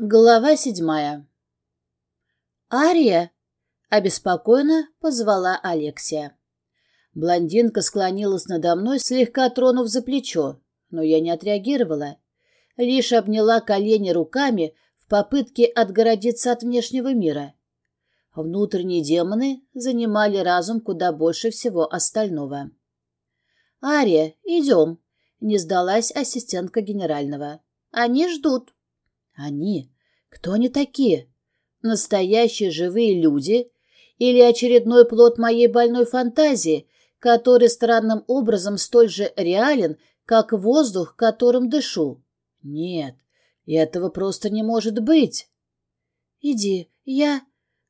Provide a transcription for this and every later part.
Глава седьмая. «Ария!» — обеспокоенно позвала Алексия. Блондинка склонилась надо мной, слегка тронув за плечо, но я не отреагировала. Лишь обняла колени руками в попытке отгородиться от внешнего мира. Внутренние демоны занимали разум куда больше всего остального. «Ария, идем!» — не сдалась ассистентка генерального. «Они ждут». Они? Кто они такие? Настоящие живые люди или очередной плод моей больной фантазии, который странным образом столь же реален, как воздух, которым дышу? Нет, этого просто не может быть. Иди, я...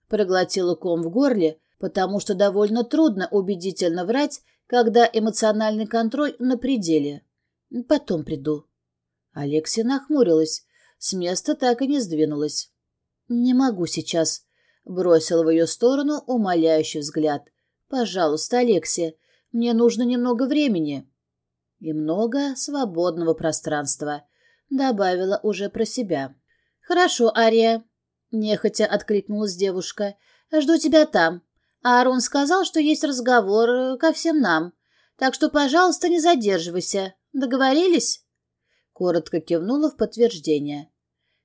Проглотила ком в горле, потому что довольно трудно убедительно врать, когда эмоциональный контроль на пределе. Потом приду. Алексия нахмурилась, с места так и не сдвинулась. «Не могу сейчас», — бросил в ее сторону умоляющий взгляд. «Пожалуйста, Алексия, мне нужно немного времени». «И много свободного пространства», — добавила уже про себя. «Хорошо, Ария», — нехотя откликнулась девушка. «Жду тебя там. Аарон сказал, что есть разговор э, ко всем нам. Так что, пожалуйста, не задерживайся. Договорились?» Коротко кивнула в подтверждение.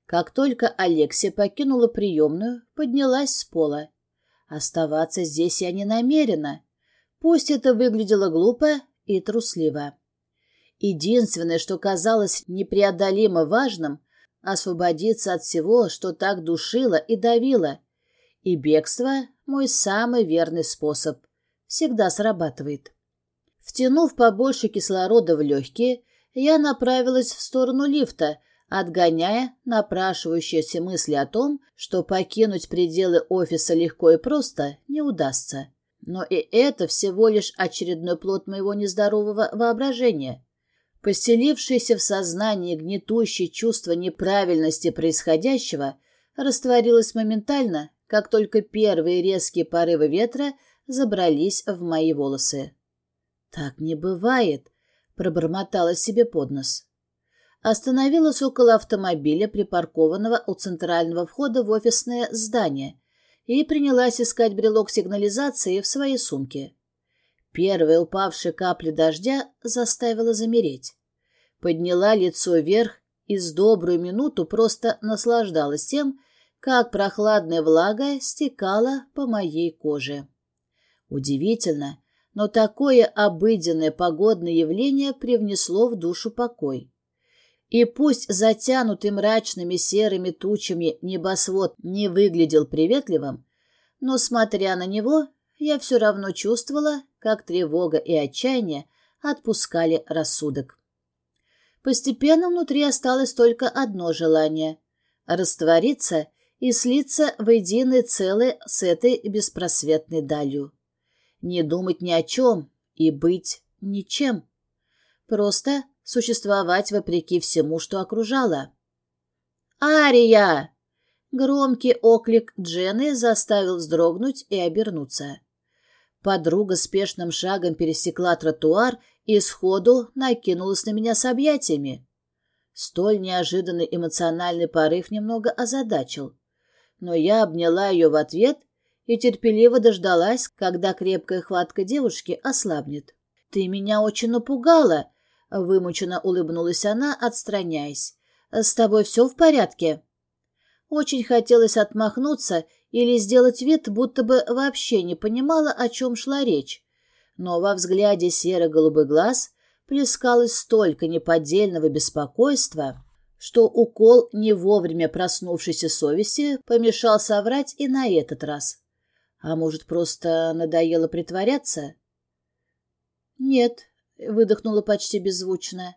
Как только Алексия покинула приемную, поднялась с пола. Оставаться здесь я не намерена. Пусть это выглядело глупо и трусливо. Единственное, что казалось непреодолимо важным, освободиться от всего, что так душило и давило. И бегство — мой самый верный способ. Всегда срабатывает. Втянув побольше кислорода в легкие, я направилась в сторону лифта, отгоняя напрашивающиеся мысли о том, что покинуть пределы офиса легко и просто не удастся. Но и это всего лишь очередной плод моего нездорового воображения. Поселившееся в сознании гнетущее чувство неправильности происходящего растворилось моментально, как только первые резкие порывы ветра забрались в мои волосы. «Так не бывает», пробормотала себе под нос. Остановилась около автомобиля, припаркованного у центрального входа в офисное здание, и принялась искать брелок сигнализации в своей сумке. Первая упавшая капля дождя заставила замереть. Подняла лицо вверх и с добрую минуту просто наслаждалась тем, как прохладная влага стекала по моей коже. Удивительно, но такое обыденное погодное явление привнесло в душу покой. И пусть затянутый мрачными серыми тучами небосвод не выглядел приветливым, но, смотря на него, я все равно чувствовала, как тревога и отчаяние отпускали рассудок. Постепенно внутри осталось только одно желание — раствориться и слиться в единое целое с этой беспросветной далью не думать ни о чем и быть ничем. Просто существовать вопреки всему, что окружало. «Ария!» Громкий оклик Джены заставил вздрогнуть и обернуться. Подруга спешным шагом пересекла тротуар и сходу накинулась на меня с объятиями. Столь неожиданный эмоциональный порыв немного озадачил. Но я обняла ее в ответ и терпеливо дождалась, когда крепкая хватка девушки ослабнет. «Ты меня очень напугала!» — вымученно улыбнулась она, отстраняясь. «С тобой все в порядке?» Очень хотелось отмахнуться или сделать вид, будто бы вообще не понимала, о чем шла речь. Но во взгляде серо-голубый глаз плескалось столько неподдельного беспокойства, что укол не вовремя проснувшейся совести помешал соврать и на этот раз. А может, просто надоело притворяться? Нет, выдохнула почти беззвучно.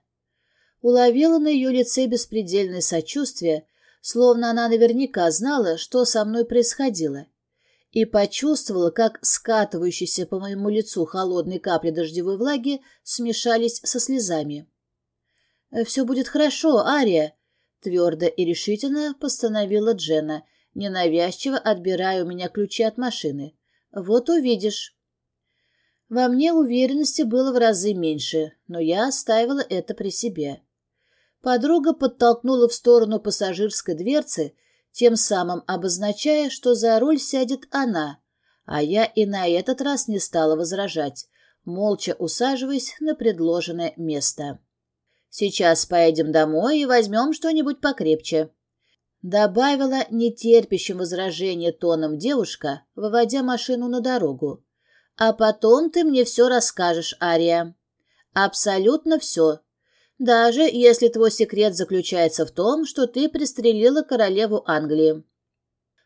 Уловила на ее лице беспредельное сочувствие, словно она наверняка знала, что со мной происходило, и почувствовала, как скатывающиеся по моему лицу холодные капли дождевой влаги смешались со слезами. «Все будет хорошо, Ария», — твердо и решительно постановила Дженна, ненавязчиво отбирая у меня ключи от машины. «Вот увидишь». Во мне уверенности было в разы меньше, но я оставила это при себе. Подруга подтолкнула в сторону пассажирской дверцы, тем самым обозначая, что за руль сядет она, а я и на этот раз не стала возражать, молча усаживаясь на предложенное место. «Сейчас поедем домой и возьмем что-нибудь покрепче», добавила нетерпящим возражения тоном девушка, выводя машину на дорогу. «А потом ты мне все расскажешь, Ария. Абсолютно все. Даже если твой секрет заключается в том, что ты пристрелила королеву Англии».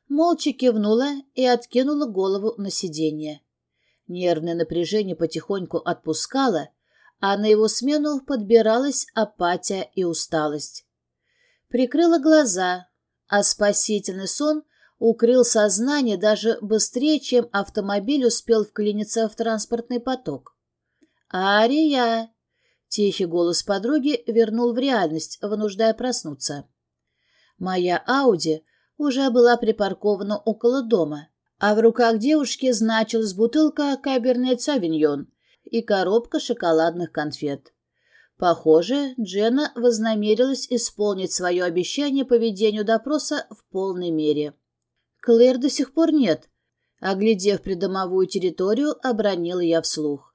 Молча кивнула и откинула голову на сиденье. Нервное напряжение потихоньку отпускало, а на его смену подбиралась апатия и усталость. Прикрыла глаза, а спасительный сон укрыл сознание даже быстрее, чем автомобиль успел вклиниться в транспортный поток. «Ария!» — тихий голос подруги вернул в реальность, вынуждая проснуться. Моя Ауди уже была припаркована около дома, а в руках девушки значилась бутылка Кабернет Савиньон и коробка шоколадных конфет. Похоже, Дженна вознамерилась исполнить свое обещание по ведению допроса в полной мере. Клэр до сих пор нет. Оглядев придомовую территорию, обронила я вслух.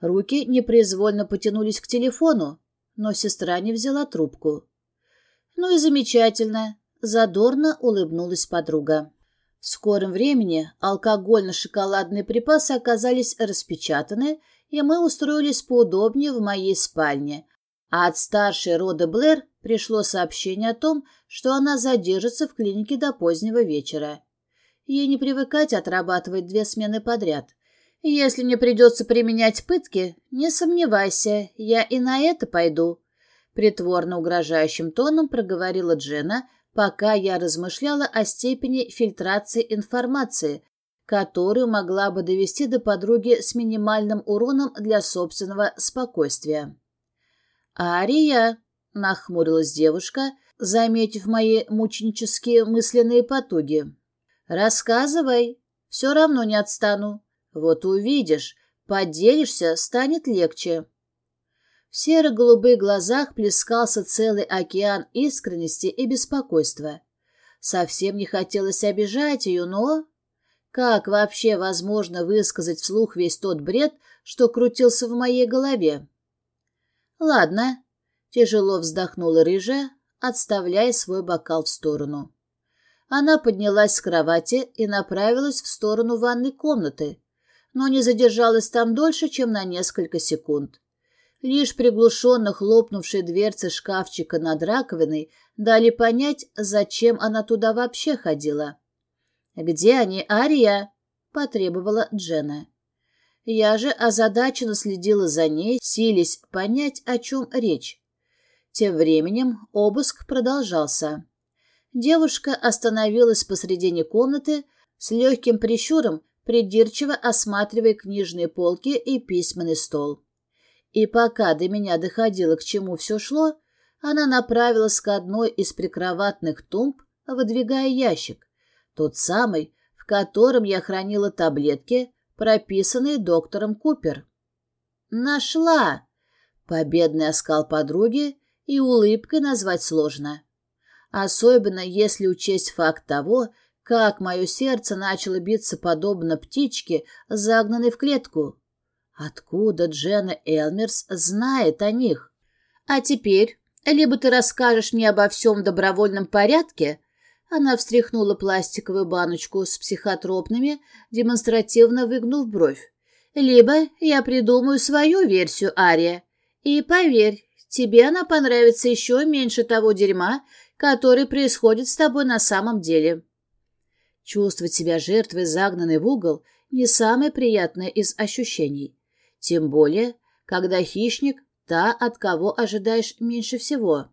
Руки непроизвольно потянулись к телефону, но сестра не взяла трубку. «Ну и замечательно», — задорно улыбнулась подруга. В скором времени алкогольно-шоколадные припасы оказались распечатаны, и мы устроились поудобнее в моей спальне, а от старшей рода Блэр пришло сообщение о том, что она задержится в клинике до позднего вечера. Ей не привыкать отрабатывать две смены подряд. Если мне придется применять пытки, не сомневайся, я и на это пойду. Притворно угрожающим тоном проговорила Джена, пока я размышляла о степени фильтрации информации, которую могла бы довести до подруги с минимальным уроном для собственного спокойствия. «Ария!» — нахмурилась девушка, заметив мои мученические мысленные потуги. «Рассказывай, все равно не отстану. Вот увидишь, поделишься, станет легче». В серо-голубых глазах плескался целый океан искренности и беспокойства. Совсем не хотелось обижать ее, но... Как вообще возможно высказать вслух весь тот бред, что крутился в моей голове? Ладно, тяжело вздохнула рыжая, отставляя свой бокал в сторону. Она поднялась с кровати и направилась в сторону ванной комнаты, но не задержалась там дольше, чем на несколько секунд. Лишь приглушенно хлопнувшие дверцы шкафчика над раковиной дали понять, зачем она туда вообще ходила. «Где они, Ария?» — потребовала Джена. Я же озадаченно следила за ней, сились понять, о чем речь. Тем временем обыск продолжался. Девушка остановилась посредине комнаты с легким прищуром, придирчиво осматривая книжные полки и письменный стол. И пока до меня доходило, к чему все шло, она направилась к одной из прикроватных тумб, выдвигая ящик. Тот самый, в котором я хранила таблетки, прописанные доктором Купер. «Нашла!» Победный оскал подруги и улыбкой назвать сложно. Особенно если учесть факт того, как мое сердце начало биться подобно птичке, загнанной в клетку. Откуда Дженна Элмерс знает о них? А теперь либо ты расскажешь мне обо всем в добровольном порядке, она встряхнула пластиковую баночку с психотропными, демонстративно выгнув бровь. «Либо я придумаю свою версию, Ария. И поверь, тебе она понравится еще меньше того дерьма, который происходит с тобой на самом деле». Чувствовать себя жертвой, загнанной в угол, не самое приятное из ощущений. Тем более, когда хищник — та, от кого ожидаешь меньше всего.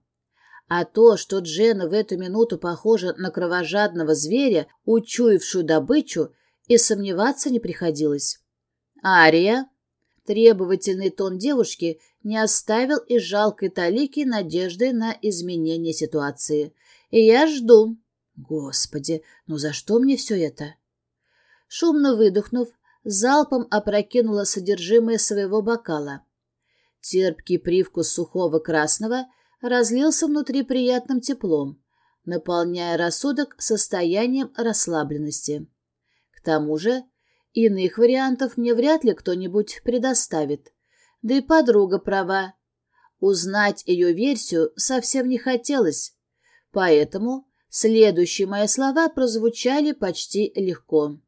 А то, что Джена в эту минуту похожа на кровожадного зверя, учуявшую добычу, и сомневаться не приходилось. «Ария!» Требовательный тон девушки не оставил и жалкой талики надежды на изменение ситуации. «И я жду». «Господи, ну за что мне все это?» Шумно выдохнув, залпом опрокинула содержимое своего бокала. Терпкий привкус сухого красного – разлился внутри приятным теплом, наполняя рассудок состоянием расслабленности. К тому же иных вариантов мне вряд ли кто-нибудь предоставит. Да и подруга права. Узнать ее версию совсем не хотелось, поэтому следующие мои слова прозвучали почти легко.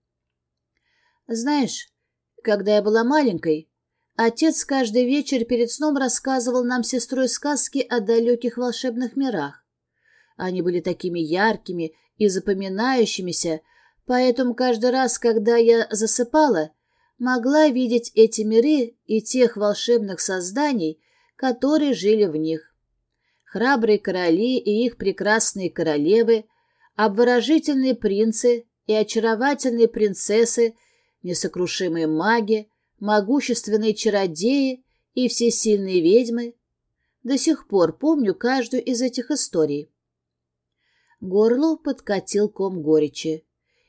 «Знаешь, когда я была маленькой, отец каждый вечер перед сном рассказывал нам сестрой сказки о далеких волшебных мирах. Они были такими яркими и запоминающимися, поэтому каждый раз, когда я засыпала, могла видеть эти миры и тех волшебных созданий, которые жили в них. Храбрые короли и их прекрасные королевы, обворожительные принцы и очаровательные принцессы, несокрушимые маги, могущественные чародеи и всесильные ведьмы. До сих пор помню каждую из этих историй. Горлу подкатил ком горечи,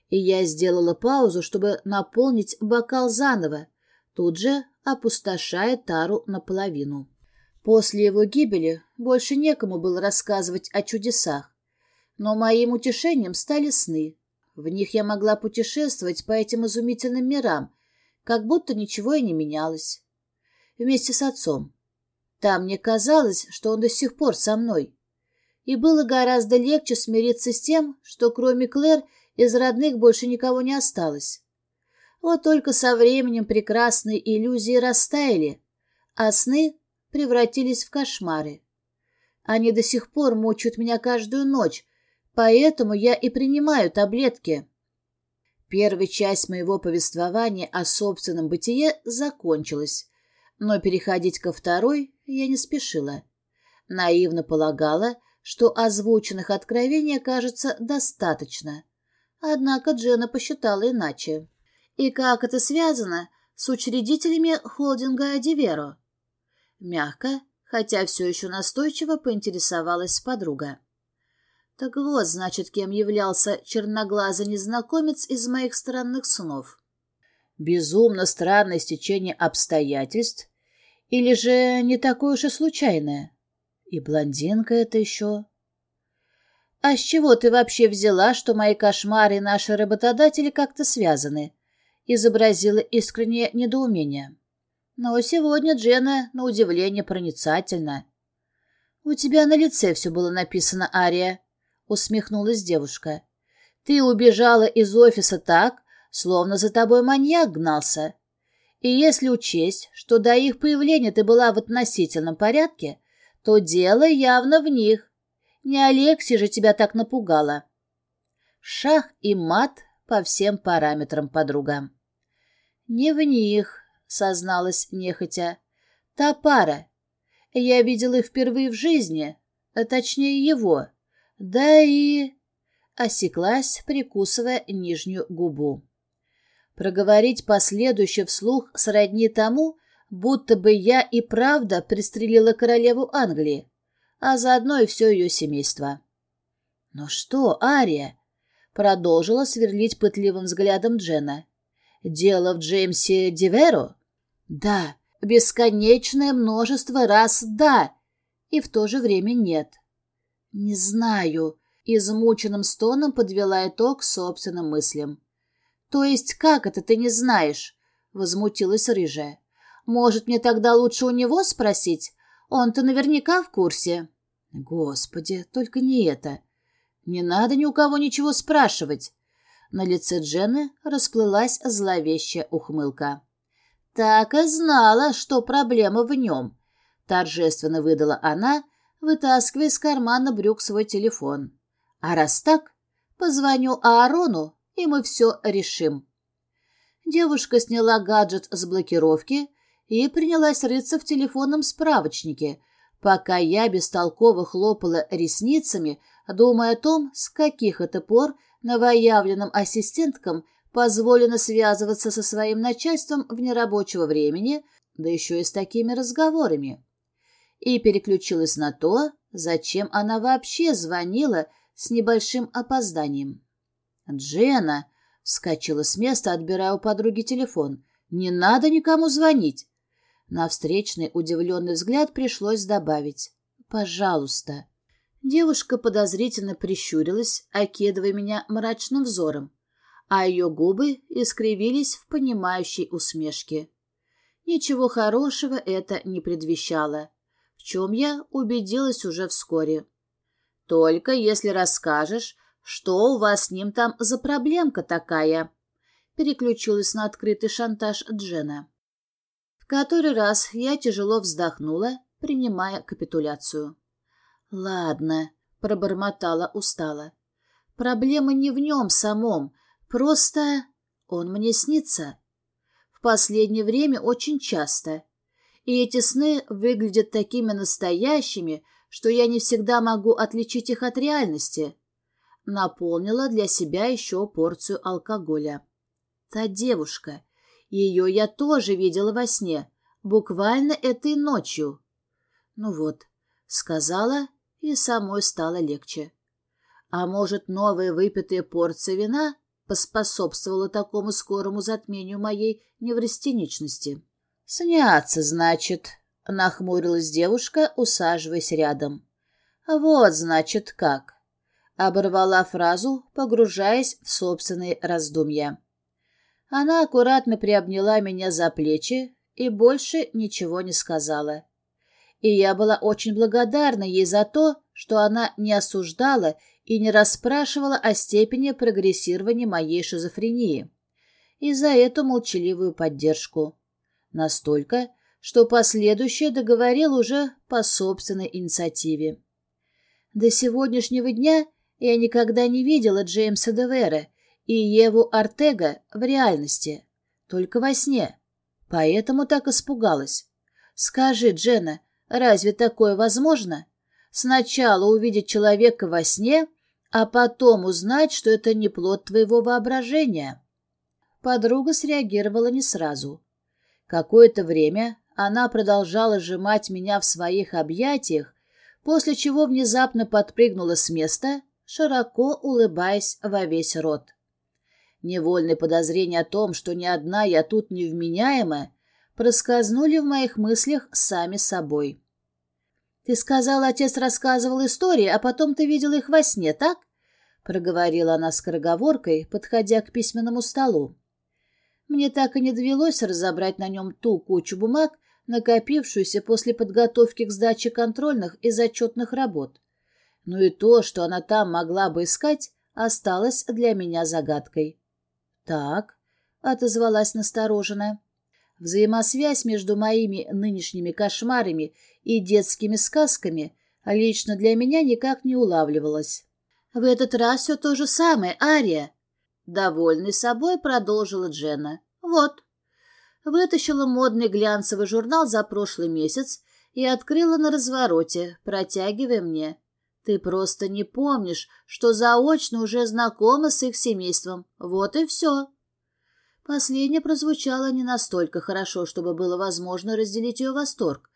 и я сделала паузу, чтобы наполнить бокал заново, тут же опустошая тару наполовину. После его гибели больше некому было рассказывать о чудесах, но моим утешением стали сны. В них я могла путешествовать по этим изумительным мирам, как будто ничего и не менялось. Вместе с отцом. Там мне казалось, что он до сих пор со мной. И было гораздо легче смириться с тем, что кроме Клэр из родных больше никого не осталось. Вот только со временем прекрасные иллюзии растаяли, а сны превратились в кошмары. Они до сих пор мучают меня каждую ночь, поэтому я и принимаю таблетки. Первая часть моего повествования о собственном бытие закончилась, но переходить ко второй я не спешила. Наивно полагала, что озвученных откровений окажется достаточно. Однако Джена посчитала иначе. И как это связано с учредителями холдинга «Диверо»? Мягко, хотя все еще настойчиво поинтересовалась подруга. Так вот, значит, кем являлся черноглазый незнакомец из моих странных снов. Безумно странное стечение обстоятельств или же не такое уж и случайное? И блондинка это еще... «А с чего ты вообще взяла, что мои кошмары и наши работодатели как-то связаны?» — изобразила искреннее недоумение. Но сегодня Джена, на удивление, проницательна. — У тебя на лице все было написано, Ария, — усмехнулась девушка. — Ты убежала из офиса так, словно за тобой маньяк гнался. И если учесть, что до их появления ты была в относительном порядке, то дело явно в них. Не Алексей же тебя так напугала. Шах и мат по всем параметрам подруга. Не в них, созналась нехотя. «Та пара. Я видела их впервые в жизни, а точнее его. Да и...» Осеклась, прикусывая нижнюю губу. Проговорить последующее вслух сродни тому, будто бы я и правда пристрелила королеву Англии, а заодно и все ее семейство. «Ну что, Ария?» — продолжила сверлить пытливым взглядом Джена. «Дело в Джеймсе Диверо?» Да, бесконечное множество раз да, и в то же время нет. Не знаю, измученным стоном подвела итог собственным мыслям. То есть как это ты не знаешь? Возмутилась рыжая. Может, мне тогда лучше у него спросить? Он-то наверняка в курсе. Господи, только не это. Не надо ни у кого ничего спрашивать. На лице Джены расплылась зловещая ухмылка. «Так и знала, что проблема в нем», — торжественно выдала она, вытаскивая из кармана брюк свой телефон. «А раз так, позвоню Аарону, и мы все решим». Девушка сняла гаджет с блокировки и принялась рыться в телефонном справочнике, пока я бестолково хлопала ресницами, думая о том, с каких это пор новоявленным ассистенткам позволено связываться со своим начальством вне рабочего времени, да еще и с такими разговорами. И переключилась на то, зачем она вообще звонила с небольшим опозданием. «Джена!» — вскочила с места, отбирая у подруги телефон. «Не надо никому звонить!» На встречный удивленный взгляд пришлось добавить. Пожалуйста». Девушка подозрительно прищурилась, окидывая меня мрачным взором, а ее губы искривились в понимающей усмешке. Ничего хорошего это не предвещало, чем я убедилась уже вскоре. «Только если расскажешь, что у вас с ним там за проблемка такая?» Переключилась на открытый шантаж Джена. В который раз я тяжело вздохнула, принимая капитуляцию. «Ладно», — пробормотала устало. «Проблема не в нем самом, просто он мне снится. В последнее время очень часто. И эти сны выглядят такими настоящими, что я не всегда могу отличить их от реальности». Наполнила для себя еще порцию алкоголя. Та девушка. Ее я тоже видела во сне, буквально этой ночью. Ну вот, сказала и самой стало легче. А может, новая выпитая порция вина поспособствовала такому скорому затмению моей неврастеничности? «Сняться, значит», — нахмурилась девушка, усаживаясь рядом. «Вот, значит, как». Оборвала фразу, погружаясь в собственные раздумья. Она аккуратно приобняла меня за плечи и больше ничего не сказала и я была очень благодарна ей за то, что она не осуждала и не расспрашивала о степени прогрессирования моей шизофрении, и за эту молчаливую поддержку. Настолько, что последующее договорил уже по собственной инициативе. До сегодняшнего дня я никогда не видела Джеймса Девера и Еву Артега в реальности, только во сне, поэтому так испугалась. Скажи, Джена, Разве такое возможно? Сначала увидеть человека во сне, а потом узнать, что это не плод твоего воображения. Подруга среагировала не сразу. Какое-то время она продолжала сжимать меня в своих объятиях, после чего внезапно подпрыгнула с места, широко улыбаясь во весь рот. Невольное подозрение о том, что ни одна я тут невменяемая, проскользнули в моих мыслях сами собой. «Ты сказал, отец рассказывал истории, а потом ты видел их во сне, так?» — проговорила она скороговоркой, подходя к письменному столу. Мне так и не довелось разобрать на нем ту кучу бумаг, накопившуюся после подготовки к сдаче контрольных и зачетных работ. Но и то, что она там могла бы искать, осталось для меня загадкой. «Так», — отозвалась настороженно, Взаимосвязь между моими нынешними кошмарами и детскими сказками лично для меня никак не улавливалась. В этот раз все то же самое, Ария. Довольный собой продолжила Дженна. Вот. Вытащила модный глянцевый журнал за прошлый месяц и открыла на развороте, протягивая мне. Ты просто не помнишь, что заочно уже знакома с их семейством. Вот и все. Последнее прозвучало не настолько хорошо, чтобы было возможно разделить ее восторг,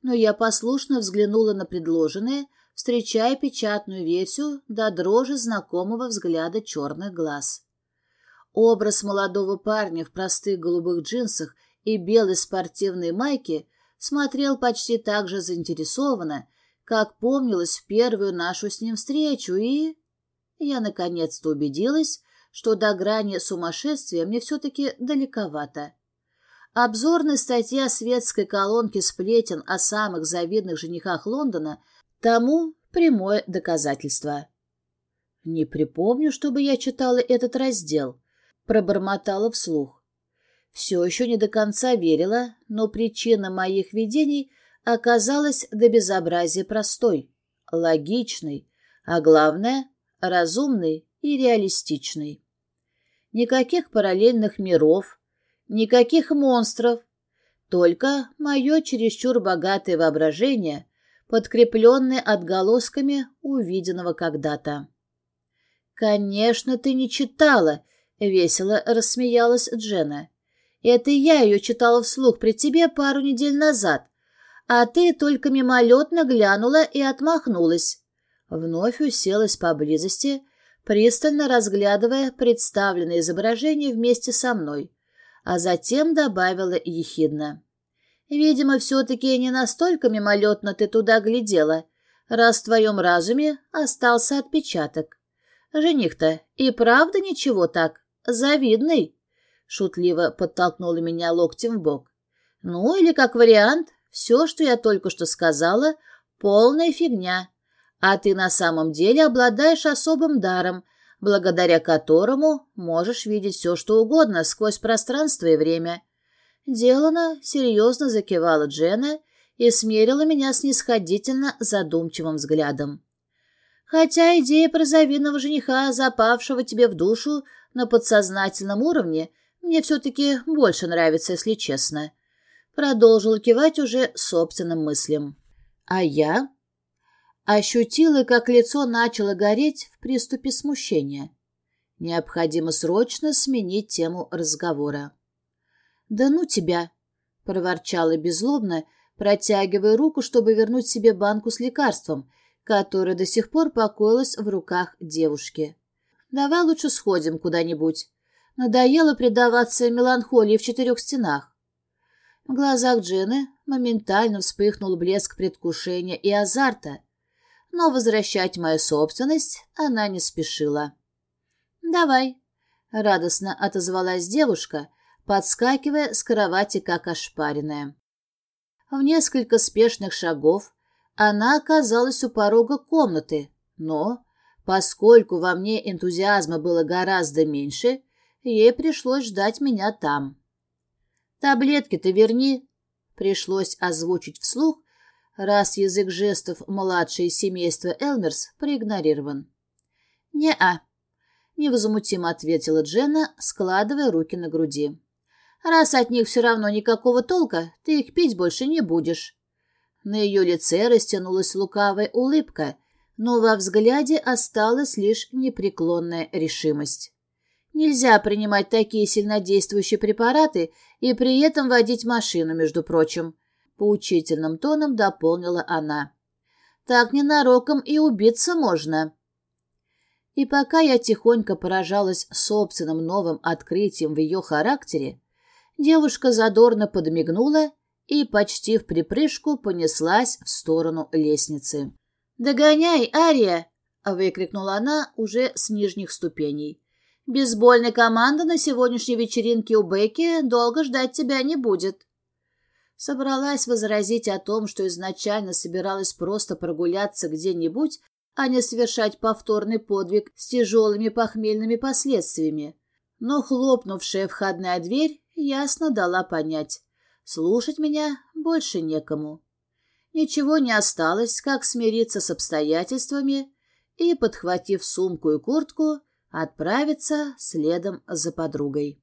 но я послушно взглянула на предложенное, встречая печатную версию до дрожи знакомого взгляда черных глаз. Образ молодого парня в простых голубых джинсах и белой спортивной майке смотрел почти так же заинтересованно, как помнилось в первую нашу с ним встречу, и... Я наконец-то убедилась, что до грани сумасшествия мне все-таки далековато. Обзорная статья светской колонки сплетен о самых завидных женихах Лондона тому прямое доказательство. «Не припомню, чтобы я читала этот раздел», — пробормотала вслух. Все еще не до конца верила, но причина моих видений оказалась до безобразия простой, логичной, а главное — разумной и реалистичной. Никаких параллельных миров, никаких монстров, только мое чересчур богатое воображение, подкрепленное отголосками увиденного когда-то. «Конечно, ты не читала», — весело рассмеялась Джена. «Это я ее читала вслух при тебе пару недель назад, а ты только мимолетно глянула и отмахнулась». Вновь уселась поблизости, пристально разглядывая представленное изображение вместе со мной, а затем добавила ехидно. «Видимо, все-таки не настолько мимолетно ты туда глядела. раз в твоем разуме остался отпечаток. Жених-то и правда ничего так, завидный, — шутливо подтолкнула меня локтем в бок. Ну, или как вариант, все, что я только что сказала, полная фигня, а ты на самом деле обладаешь особым даром, благодаря которому можешь видеть все, что угодно сквозь пространство и время. Делана серьезно закивала Джена и смерила меня снисходительно задумчивым взглядом. Хотя идея про завидного жениха, запавшего тебе в душу на подсознательном уровне, мне все-таки больше нравится, если честно. Продолжила кивать уже собственным мыслям. А я ощутила, как лицо начало гореть в приступе смущения. Необходимо срочно сменить тему разговора. «Да ну тебя!» — проворчала беззлобно, протягивая руку, чтобы вернуть себе банку с лекарством, которая до сих пор покоилась в руках девушки. «Давай лучше сходим куда-нибудь. Надоело предаваться меланхолии в четырех стенах». В глазах Джины моментально вспыхнул блеск предвкушения и азарта, но возвращать мою собственность она не спешила. «Давай», — радостно отозвалась девушка, подскакивая с кровати, как ошпаренная. В несколько спешных шагов она оказалась у порога комнаты, но, поскольку во мне энтузиазма было гораздо меньше, ей пришлось ждать меня там. «Таблетки-то верни», — пришлось озвучить вслух, раз язык жестов младшее семейства Элмерс проигнорирован. «Не-а», — невозмутимо ответила Дженна, складывая руки на груди. «Раз от них все равно никакого толка, ты их пить больше не будешь». На ее лице растянулась лукавая улыбка, но во взгляде осталась лишь непреклонная решимость. Нельзя принимать такие сильнодействующие препараты и при этом водить машину, между прочим поучительным тоном дополнила она. Так ненароком и убиться можно. И пока я тихонько поражалась собственным новым открытием в ее характере, девушка задорно подмигнула и почти в припрыжку понеслась в сторону лестницы. «Догоняй, Ария!» — выкрикнула она уже с нижних ступеней. «Бейсбольная команда на сегодняшней вечеринке у Бекки долго ждать тебя не будет». Собралась возразить о том, что изначально собиралась просто прогуляться где-нибудь, а не совершать повторный подвиг с тяжелыми похмельными последствиями. Но хлопнувшая входная дверь ясно дала понять. Слушать меня больше некому. Ничего не осталось, как смириться с обстоятельствами и, подхватив сумку и куртку, отправиться следом за подругой.